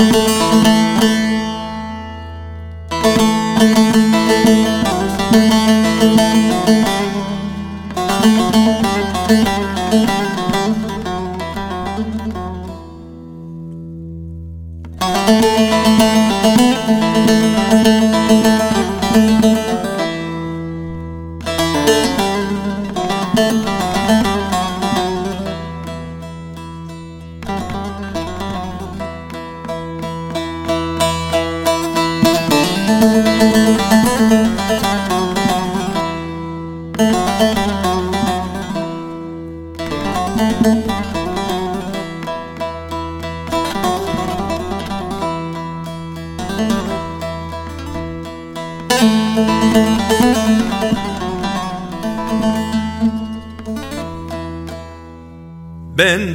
Müzik Ben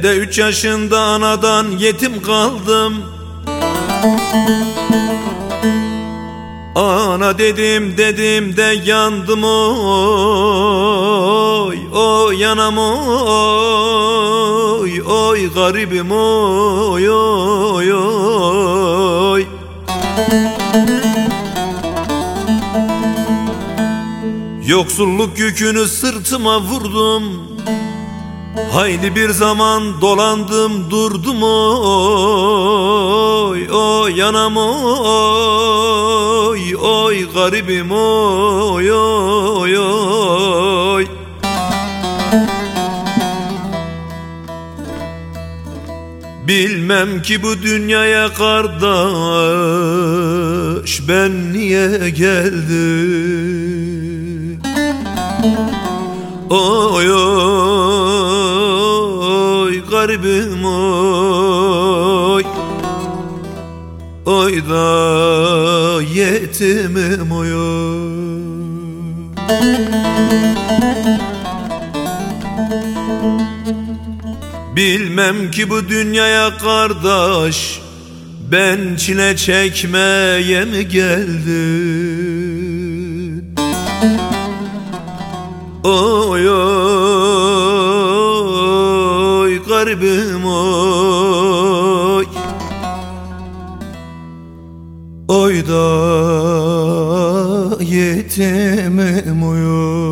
de üç yaşında anadan yetim kaldım Ana dedim dedim de yandım oy Oy yanam oy Oy garibim oy oy oy. Yoksulluk yükünü sırtıma vurdum Hayli bir zaman dolandım durdum oy Oy yanam oy Oy garibim oy oy oy. Bilmem ki bu dünyaya kardeş ben niye geldim? Oy oy garibim oy. Oy da yetimim oy. Bilmem ki bu dünyaya kardeş Ben çile çekmeye mi geldim? Oy oy garibim oy. Oy da yetimim oy oy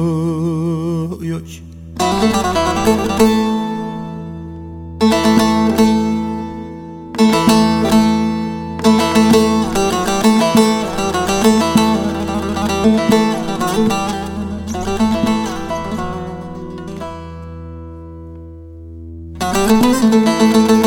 oy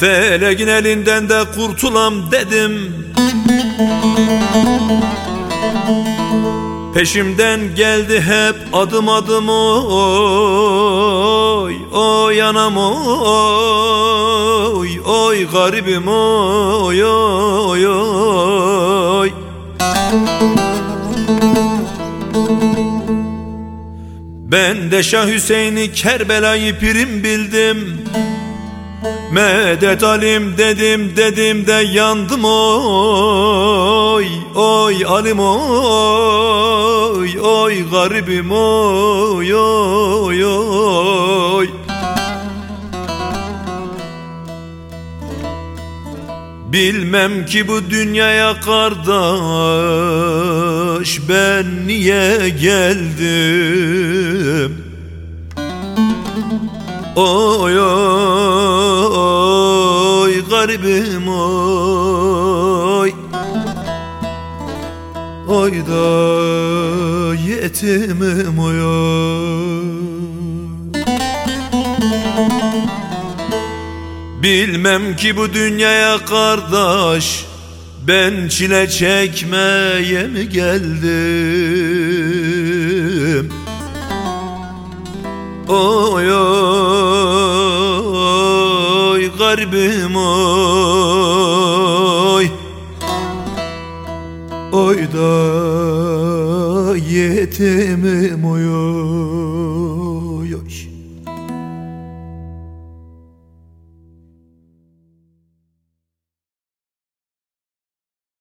Feleğin elinden de kurtulam dedim Peşimden geldi hep adım adım oy Oy anam oy Oy garibim oy oy oy. Ben de Şah Hüseyin'i Kerbela'yı pirim bildim Medet alim dedim dedim de yandım oy Oy alim oy Oy garibim oy oy oy. Bilmem ki bu dünyaya kardeş ben niye geldim? Oy oy garibim oy. Oy da yetimim oy Bilmem ki bu dünyaya kardeş Ben çile çekmeye mi geldim? Oy oy garibim oy. Oy da yetimim oy oy